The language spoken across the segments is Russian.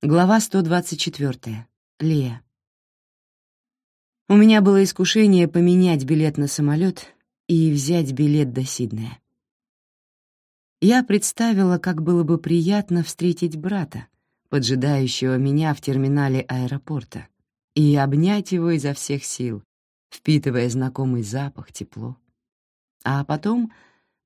Глава 124. Лея. У меня было искушение поменять билет на самолет и взять билет до Сиднея. Я представила, как было бы приятно встретить брата, поджидающего меня в терминале аэропорта, и обнять его изо всех сил, впитывая знакомый запах, тепло. А потом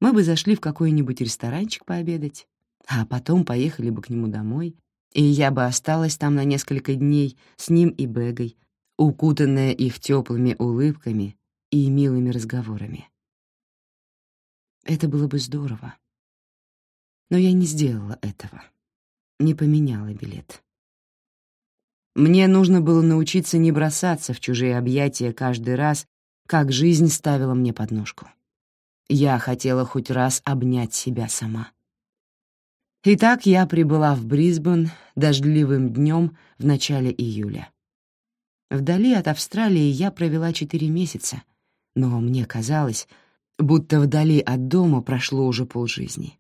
мы бы зашли в какой-нибудь ресторанчик пообедать, а потом поехали бы к нему домой — и я бы осталась там на несколько дней с ним и Бегой, укутанная их теплыми улыбками и милыми разговорами. Это было бы здорово. Но я не сделала этого, не поменяла билет. Мне нужно было научиться не бросаться в чужие объятия каждый раз, как жизнь ставила мне подножку. Я хотела хоть раз обнять себя сама. Итак, я прибыла в Брисбен дождливым днем в начале июля. Вдали от Австралии я провела четыре месяца, но мне казалось, будто вдали от дома прошло уже полжизни.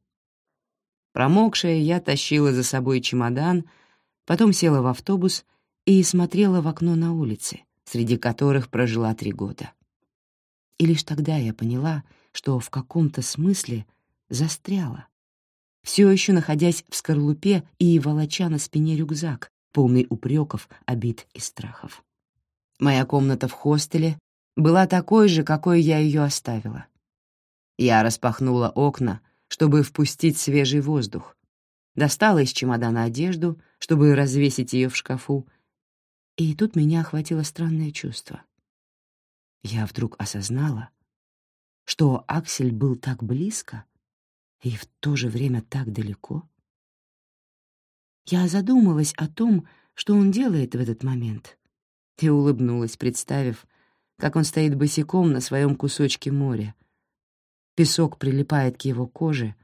Промокшая, я тащила за собой чемодан, потом села в автобус и смотрела в окно на улице, среди которых прожила три года. И лишь тогда я поняла, что в каком-то смысле застряла все еще находясь в скорлупе и волоча на спине рюкзак, полный упреков, обид и страхов. Моя комната в хостеле была такой же, какой я ее оставила. Я распахнула окна, чтобы впустить свежий воздух, достала из чемодана одежду, чтобы развесить ее в шкафу, и тут меня охватило странное чувство. Я вдруг осознала, что Аксель был так близко, и в то же время так далеко. Я задумалась о том, что он делает в этот момент, и улыбнулась, представив, как он стоит босиком на своем кусочке моря. Песок прилипает к его коже,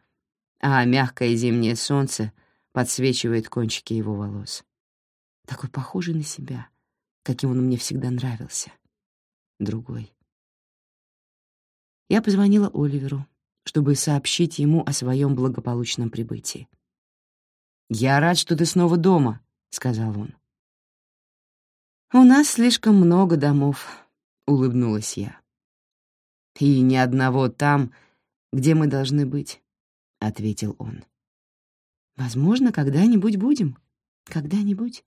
а мягкое зимнее солнце подсвечивает кончики его волос. Такой похожий на себя, каким он мне всегда нравился. Другой. Я позвонила Оливеру, чтобы сообщить ему о своем благополучном прибытии. «Я рад, что ты снова дома», — сказал он. «У нас слишком много домов», — улыбнулась я. «И ни одного там, где мы должны быть», — ответил он. «Возможно, когда-нибудь будем. Когда-нибудь».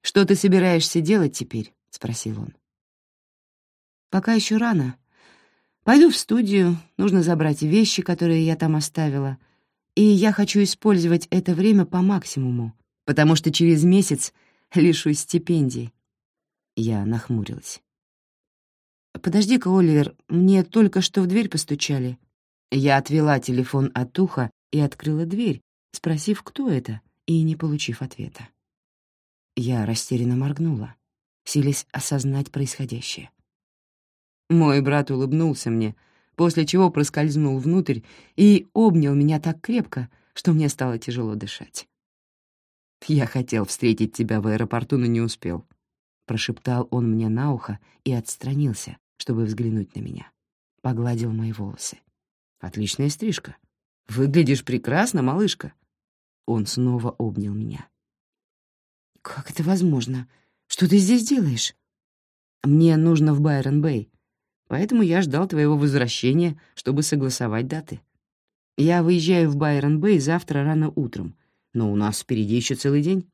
«Что ты собираешься делать теперь?» — спросил он. «Пока еще рано. Пойду в студию, нужно забрать вещи, которые я там оставила, и я хочу использовать это время по максимуму, потому что через месяц лишусь стипендии. Я нахмурилась. «Подожди-ка, Оливер, мне только что в дверь постучали». Я отвела телефон от уха и открыла дверь, спросив, кто это, и не получив ответа. Я растерянно моргнула, силясь осознать происходящее. Мой брат улыбнулся мне, после чего проскользнул внутрь и обнял меня так крепко, что мне стало тяжело дышать. «Я хотел встретить тебя в аэропорту, но не успел», — прошептал он мне на ухо и отстранился, чтобы взглянуть на меня. Погладил мои волосы. «Отличная стрижка. Выглядишь прекрасно, малышка». Он снова обнял меня. «Как это возможно? Что ты здесь делаешь?» «Мне нужно в Байрон-Бэй поэтому я ждал твоего возвращения, чтобы согласовать даты. Я выезжаю в Байрон-Бэй завтра рано утром, но у нас впереди еще целый день».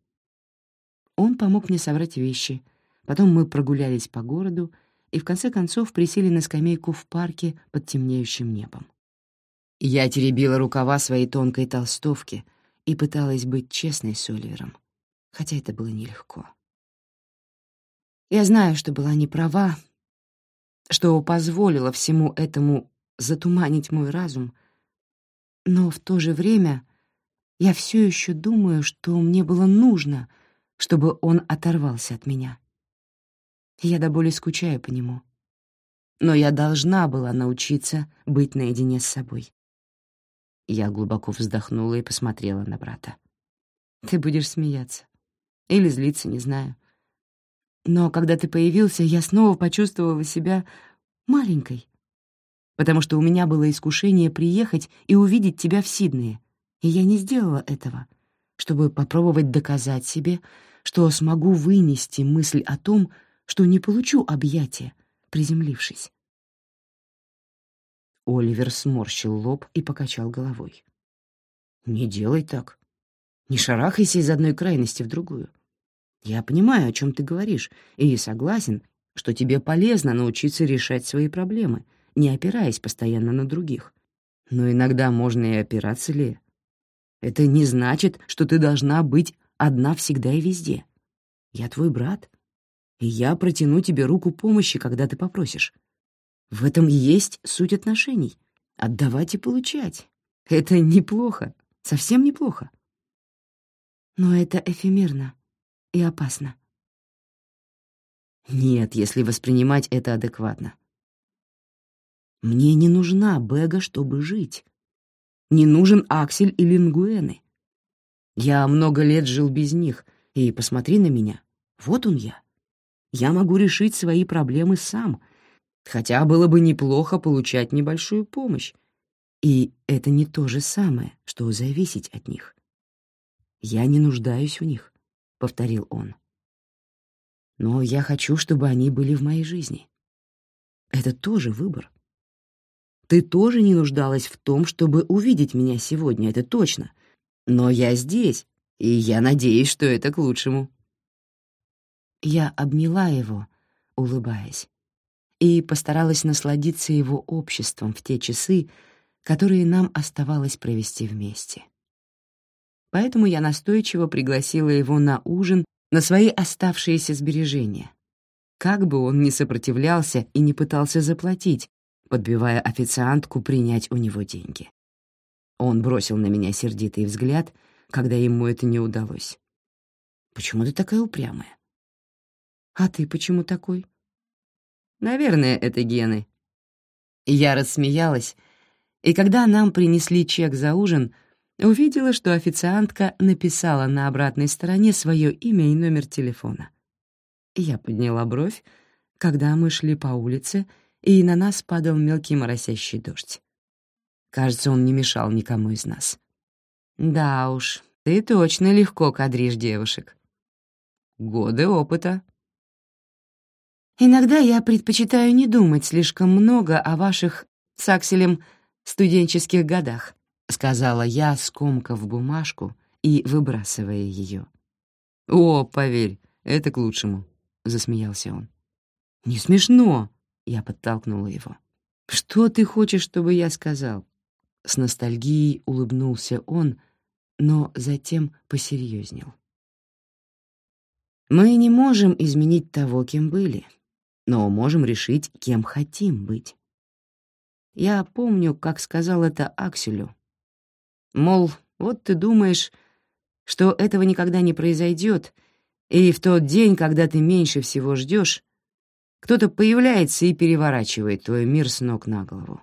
Он помог мне собрать вещи, потом мы прогулялись по городу и в конце концов присели на скамейку в парке под темнеющим небом. Я теребила рукава своей тонкой толстовки и пыталась быть честной с Оливером, хотя это было нелегко. Я знаю, что была не права, что позволило всему этому затуманить мой разум, но в то же время я все еще думаю, что мне было нужно, чтобы он оторвался от меня. Я до боли скучаю по нему. Но я должна была научиться быть наедине с собой. Я глубоко вздохнула и посмотрела на брата. «Ты будешь смеяться. Или злиться, не знаю. Но когда ты появился, я снова почувствовала себя маленькой, потому что у меня было искушение приехать и увидеть тебя в Сиднее, и я не сделала этого, чтобы попробовать доказать себе, что смогу вынести мысль о том, что не получу объятия, приземлившись. Оливер сморщил лоб и покачал головой. «Не делай так. Не шарахайся из одной крайности в другую. Я понимаю, о чем ты говоришь, и согласен, что тебе полезно научиться решать свои проблемы, не опираясь постоянно на других. Но иногда можно и опираться, ли. Это не значит, что ты должна быть одна всегда и везде. Я твой брат, и я протяну тебе руку помощи, когда ты попросишь. В этом и есть суть отношений — отдавать и получать. Это неплохо, совсем неплохо. Но это эфемерно и опасно. Нет, если воспринимать это адекватно. Мне не нужна Бега, чтобы жить. Не нужен Аксель и Лингуэны. Я много лет жил без них, и посмотри на меня. Вот он я. Я могу решить свои проблемы сам, хотя было бы неплохо получать небольшую помощь. И это не то же самое, что зависеть от них. Я не нуждаюсь в них, — повторил он. Но я хочу, чтобы они были в моей жизни. Это тоже выбор. Ты тоже не нуждалась в том, чтобы увидеть меня сегодня, это точно. Но я здесь, и я надеюсь, что это к лучшему. Я обняла его, улыбаясь, и постаралась насладиться его обществом в те часы, которые нам оставалось провести вместе. Поэтому я настойчиво пригласила его на ужин на свои оставшиеся сбережения. Как бы он ни сопротивлялся и не пытался заплатить, подбивая официантку принять у него деньги. Он бросил на меня сердитый взгляд, когда ему это не удалось. «Почему ты такая упрямая?» «А ты почему такой?» «Наверное, это гены». Я рассмеялась, и когда нам принесли чек за ужин, увидела, что официантка написала на обратной стороне свое имя и номер телефона. Я подняла бровь, когда мы шли по улице, и на нас падал мелкий моросящий дождь. Кажется, он не мешал никому из нас. «Да уж, ты точно легко кадришь девушек». «Годы опыта». «Иногда я предпочитаю не думать слишком много о ваших с Акселем студенческих годах», — сказала я, скомкав бумажку и выбрасывая ее. «О, поверь, это к лучшему», — засмеялся он. «Не смешно», — я подтолкнула его. «Что ты хочешь, чтобы я сказал?» С ностальгией улыбнулся он, но затем посерьезнел. «Мы не можем изменить того, кем были, но можем решить, кем хотим быть. Я помню, как сказал это Акселю. Мол, вот ты думаешь, что этого никогда не произойдет, и в тот день, когда ты меньше всего ждешь, кто-то появляется и переворачивает твой мир с ног на голову.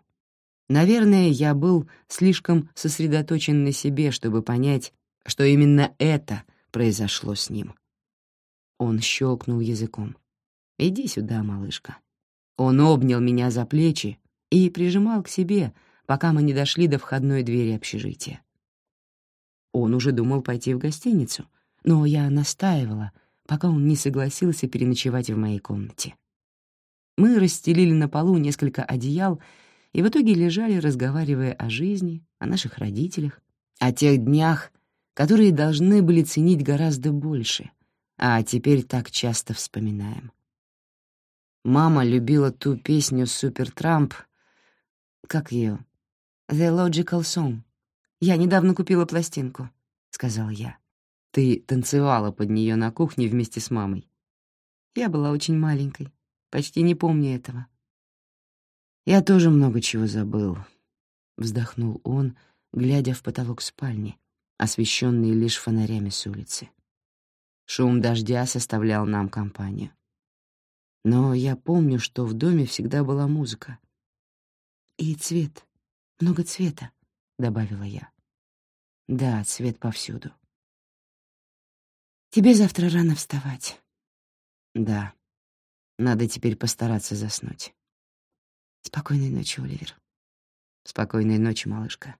Наверное, я был слишком сосредоточен на себе, чтобы понять, что именно это произошло с ним. Он щелкнул языком. «Иди сюда, малышка». Он обнял меня за плечи, и прижимал к себе, пока мы не дошли до входной двери общежития. Он уже думал пойти в гостиницу, но я настаивала, пока он не согласился переночевать в моей комнате. Мы расстелили на полу несколько одеял и в итоге лежали, разговаривая о жизни, о наших родителях, о тех днях, которые должны были ценить гораздо больше, а теперь так часто вспоминаем. Мама любила ту песню «Супертрамп», как ее? «The Logical Song». Я недавно купила пластинку, — сказал я. Ты танцевала под нее на кухне вместе с мамой. Я была очень маленькой, почти не помню этого. Я тоже много чего забыл, — вздохнул он, глядя в потолок спальни, освещенный лишь фонарями с улицы. Шум дождя составлял нам компанию. Но я помню, что в доме всегда была музыка, «И цвет. Много цвета», — добавила я. «Да, цвет повсюду». «Тебе завтра рано вставать». «Да. Надо теперь постараться заснуть». «Спокойной ночи, Оливер». «Спокойной ночи, малышка».